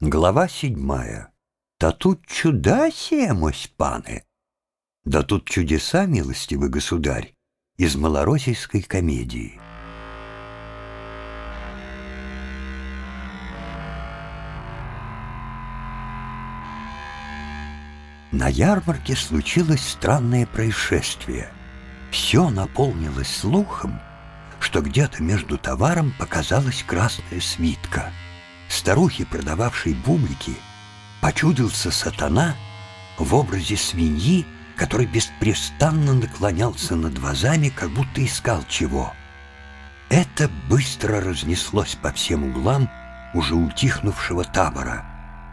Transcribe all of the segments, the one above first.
Глава седьмая. Да тут чудасия, мось паны! Да тут чудеса, милостивый государь, из малороссийской комедии. На ярмарке случилось странное происшествие. Все наполнилось слухом, что где-то между товаром показалась красная свитка — старухе, продававшей бублики, почудился сатана в образе свиньи, который беспрестанно наклонялся над вазами, как будто искал чего. Это быстро разнеслось по всем углам уже утихнувшего табора,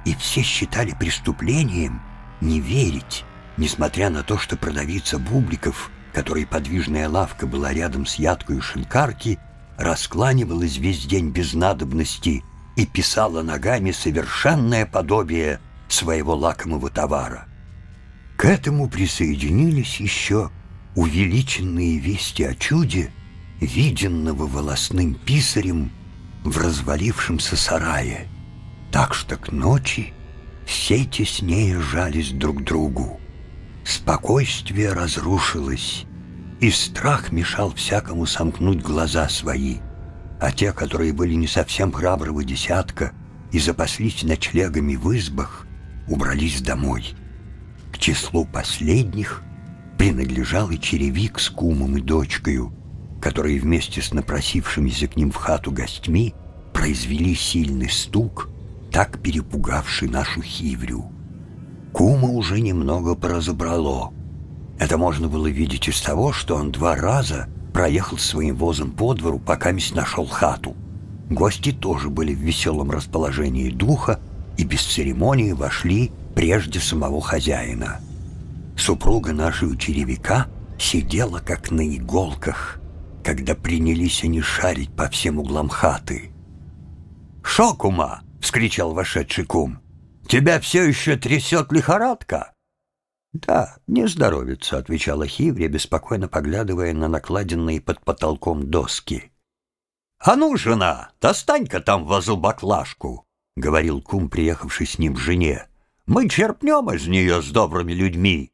и все считали преступлением не верить, несмотря на то, что продавица бубликов, которой подвижная лавка была рядом с ядкой шинкарки, раскланивалась весь день без надобности — и писала ногами совершенное подобие своего лакомого товара. К этому присоединились еще увеличенные вести о чуде, виденного волосным писарем в развалившемся сарае, так что к ночи все теснее жались друг другу. Спокойствие разрушилось, и страх мешал всякому сомкнуть глаза свои — а те, которые были не совсем храброго десятка и запаслись ночлегами в избах, убрались домой. К числу последних принадлежал и черевик с кумом и дочкою, которые вместе с напросившимися к ним в хату гостьми произвели сильный стук, так перепугавший нашу хиврю. Кума уже немного поразобрало. Это можно было видеть из того, что он два раза проехал своим возом по двору, пока мись нашел хату. Гости тоже были в веселом расположении духа и без церемонии вошли прежде самого хозяина. Супруга нашего черевика сидела как на иголках, когда принялись они шарить по всем углам хаты. «Шо, кума!» — вскричал вошедший кум. «Тебя все еще трясет лихорадка?» «Да, не здоровится», — отвечала Хиврия, беспокойно поглядывая на накладенные под потолком доски. «А ну, жена, достань-ка там вазу баклажку», — говорил кум, приехавший с ним жене. «Мы черпнем из нее с добрыми людьми.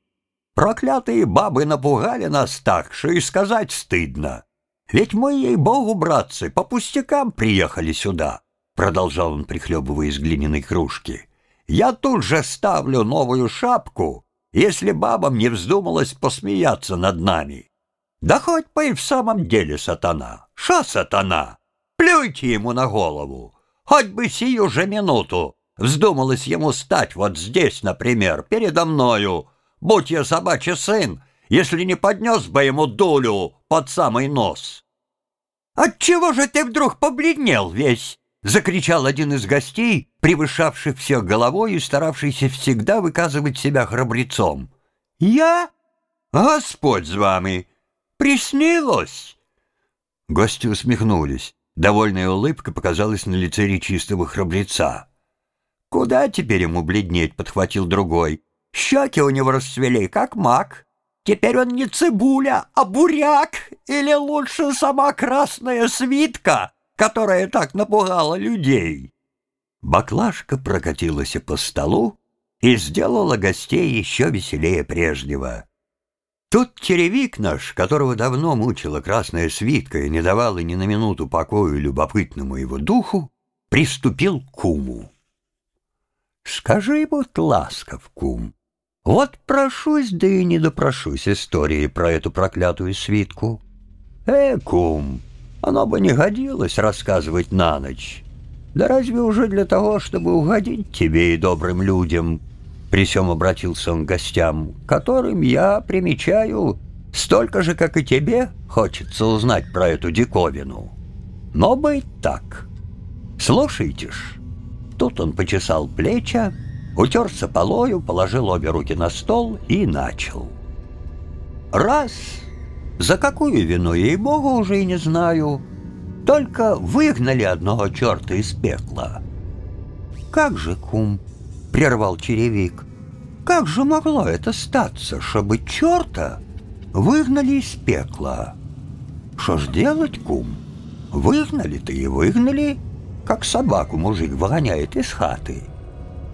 Проклятые бабы напугали нас так, что и сказать стыдно. Ведь мы, ей-богу, братцы, по пустякам приехали сюда», — продолжал он, прихлебывая из глиняной кружки. «Я тут же ставлю новую шапку» если бабам не вздумалось посмеяться над нами. Да хоть бы и в самом деле сатана. Ша сатана? Плюйте ему на голову. Хоть бы сию же минуту вздумалось ему стать вот здесь, например, передо мною. Будь я собачий сын, если не поднес бы ему дулю под самый нос. Отчего же ты вдруг побледнел весь? — закричал один из гостей, превышавший всех головой и старавшийся всегда выказывать себя храбрецом. «Я? Господь с вами! Приснилось!» Гости усмехнулись. Довольная улыбка показалась на лице речистого храбреца. «Куда теперь ему бледнеть?» — подхватил другой. «Щеки у него расцвели, как мак. Теперь он не цибуля, а буряк, или лучше сама красная свитка» которая так напугала людей. Баклажка прокатилась по столу и сделала гостей еще веселее прежнего. Тут черевик наш, которого давно мучила красная свитка и не давала ни на минуту покою любопытному его духу, приступил к куму. «Скажи, будь ласков, кум, вот прошусь, да и не допрошусь истории про эту проклятую свитку. Э, кум, оно бы не годилось рассказывать на ночь. Да разве уже для того, чтобы угодить тебе и добрым людям?» При всем обратился он к гостям, которым я примечаю столько же, как и тебе, хочется узнать про эту диковину. Но быть так. Слушайте ж. Тут он почесал плеча, утерся полою, положил обе руки на стол и начал. Раз за какую вину, ей-богу, уже и не знаю. Только выгнали одного черта из пекла. «Как же, кум?» — прервал черевик. «Как же могло это статься, чтобы черта выгнали из пекла? Что ж делать, кум? Выгнали-то и выгнали, как собаку мужик выгоняет из хаты.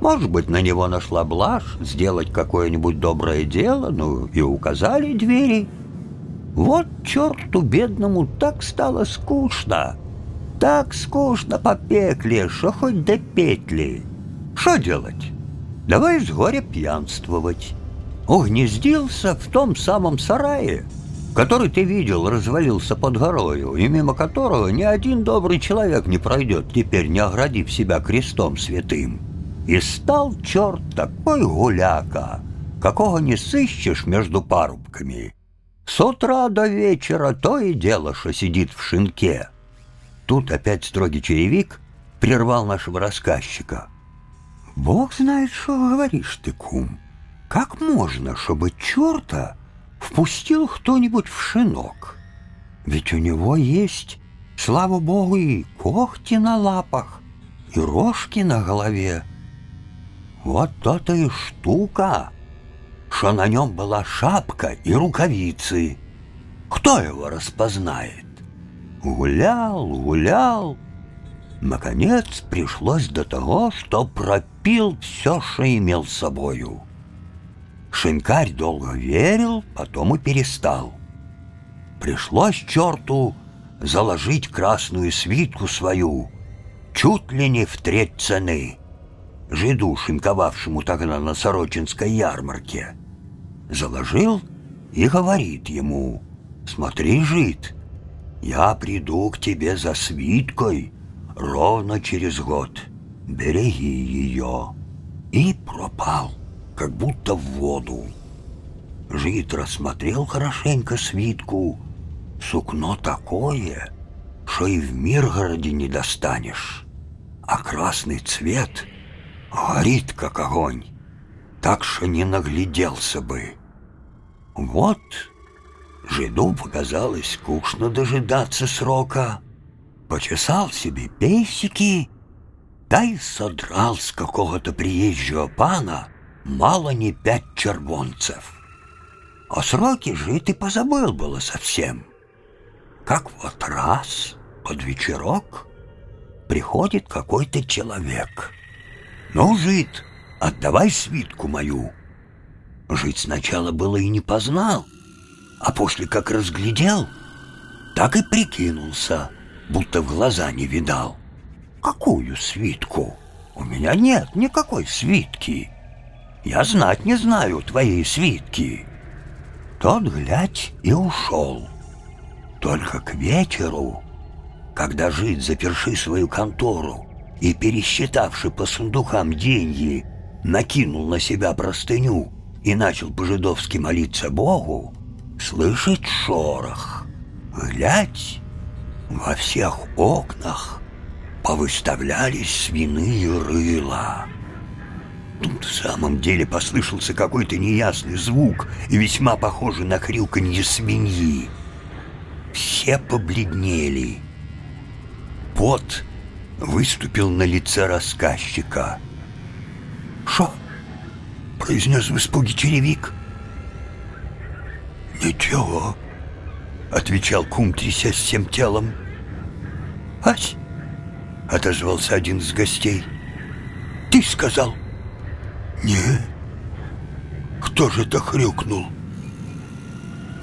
Может быть, на него нашла блажь сделать какое-нибудь доброе дело, ну и указали двери. Вот черту бедному так стало скучно. Так скучно по пекле, что хоть до петли. Что делать? Давай с горя пьянствовать. Угнездился в том самом сарае, который ты видел развалился под горою, и мимо которого ни один добрый человек не пройдет, теперь не оградив себя крестом святым. И стал черт такой гуляка, какого не сыщешь между парубками. С утра до вечера то и дело, что сидит в шинке. Тут опять строгий черевик прервал нашего рассказчика. «Бог знает, что говоришь ты, кум. Как можно, чтобы черта впустил кто-нибудь в шинок? Ведь у него есть, слава богу, и когти на лапах, и рожки на голове. Вот то-то и штука!» Что на нем была шапка и рукавицы. Кто его распознает? Гулял, гулял. Наконец пришлось до того, что пропил все, что имел с собою. Шинкарь долго верил, потом и перестал. Пришлось черту заложить красную свитку свою, чуть ли не в треть цены жиду, шинковавшему тогда на Сорочинской ярмарке, заложил и говорит ему, «Смотри, жид, я приду к тебе за свиткой ровно через год, береги ее». И пропал, как будто в воду. Жид рассмотрел хорошенько свитку, сукно такое, что и в Миргороде не достанешь, а красный цвет — горит, как огонь, так что не нагляделся бы. Вот жиду показалось скучно дожидаться срока. Почесал себе пейсики, да и содрал с какого-то приезжего пана мало не пять червонцев. О сроке жить и позабыл было совсем. Как вот раз под вечерок приходит какой-то человек — «Ну, жид, отдавай свитку мою». Жид сначала было и не познал, а после как разглядел, так и прикинулся, будто в глаза не видал. «Какую свитку? У меня нет никакой свитки. Я знать не знаю твоей свитки». Тот, глядь, и ушел. Только к вечеру, когда жид, заперши свою контору, и, пересчитавши по сундукам деньги, накинул на себя простыню и начал по-жидовски молиться Богу, слышит шорох. Глядь, во всех окнах повыставлялись свиные рыла. Тут в самом деле послышался какой-то неясный звук, и весьма похожий на хрюканье свиньи. Все побледнели. Пот выступил на лице рассказчика. «Шо?» — произнес в испуге черевик. «Ничего», — отвечал кум, трясясь всем телом. «Ась!» — отозвался один из гостей. «Ты сказал?» «Не. Кто же это хрюкнул?»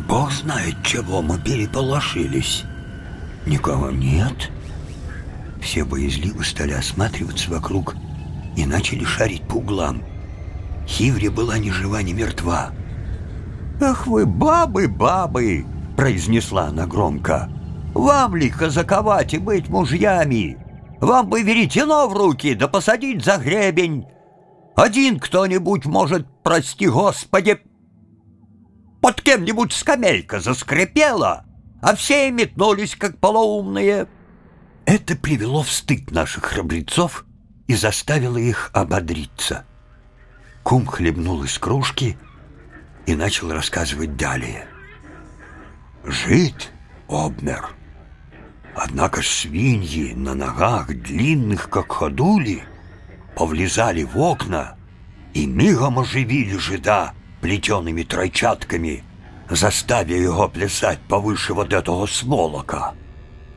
«Бог знает, чего мы переполошились. Никого нет». Все боязливо стали осматриваться вокруг и начали шарить по углам. Хиври была ни жива, ни мертва. «Ах вы, бабы, бабы!» — произнесла она громко. «Вам ли казаковать и быть мужьями? Вам бы веретено в руки да посадить за гребень. Один кто-нибудь может, прости господи, под кем-нибудь скамейка заскрипела, а все метнулись, как полоумные». Это привело в стыд наших храбрецов и заставило их ободриться. Кум хлебнул из кружки и начал рассказывать далее. Жить обмер. Однако свиньи на ногах, длинных, как ходули, повлезали в окна и мигом оживили жида плетеными тройчатками, заставя его плясать повыше вот этого сволока.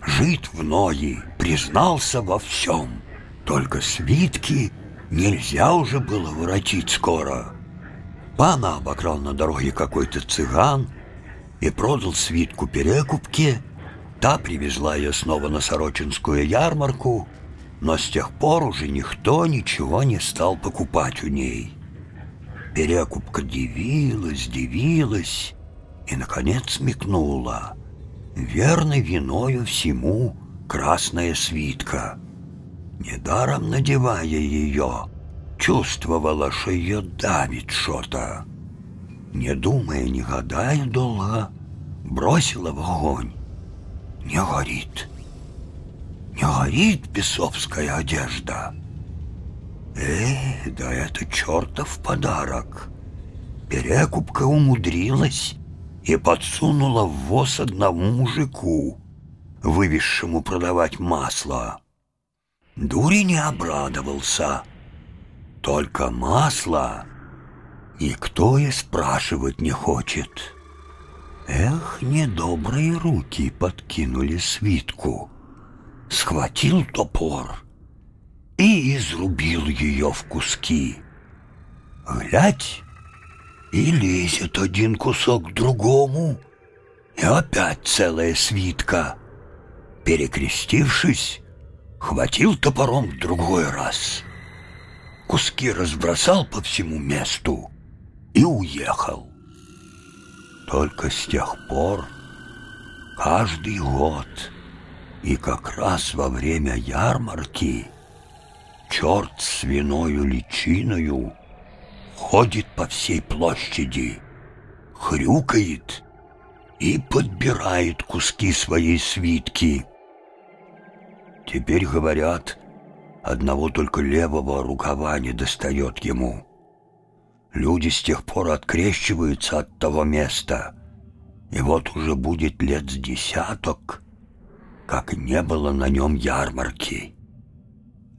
Жид в ноги признался во всем. Только свитки Нельзя уже было воротить скоро. Пана обокрал на дороге какой-то цыган и продал свитку перекупке. Та привезла ее снова на Сорочинскую ярмарку, но с тех пор уже никто ничего не стал покупать у ней. Перекупка дивилась, дивилась и, наконец, смекнула. Верно виною всему красная свитка. Недаром надевая ее, чувствовала, что ее давит что-то. Не думая, не гадая долго, бросила в огонь. Не горит. Не горит бесовская одежда. Эй, да это чертов подарок. Перекупка умудрилась и подсунула в воз одному мужику, вывезшему продавать масло. Дури не обрадовался. Только масло никто и спрашивать не хочет. Эх, недобрые руки подкинули свитку. Схватил топор и изрубил ее в куски. Глядь, и лезет один кусок к другому, и опять целая свитка. Перекрестившись, хватил топором в другой раз. Куски разбросал по всему месту и уехал. Только с тех пор каждый год и как раз во время ярмарки черт с виною личиною ходит по всей площади, хрюкает и подбирает куски своей свитки. Теперь говорят, одного только левого рукава не достает ему. Люди с тех пор открещиваются от того места, и вот уже будет лет с десяток, как не было на нем ярмарки.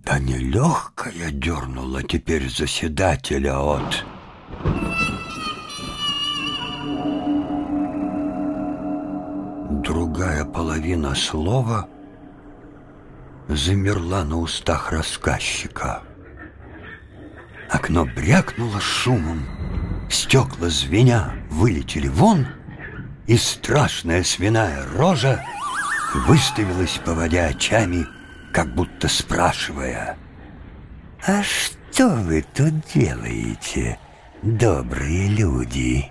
Да нелегкая дернула теперь заседателя от... Другая половина слова замерла на устах рассказчика. Окно брякнуло шумом, стекла звеня вылетели вон, и страшная свиная рожа выставилась, поводя очами, как будто спрашивая, «А что вы тут делаете, добрые люди?»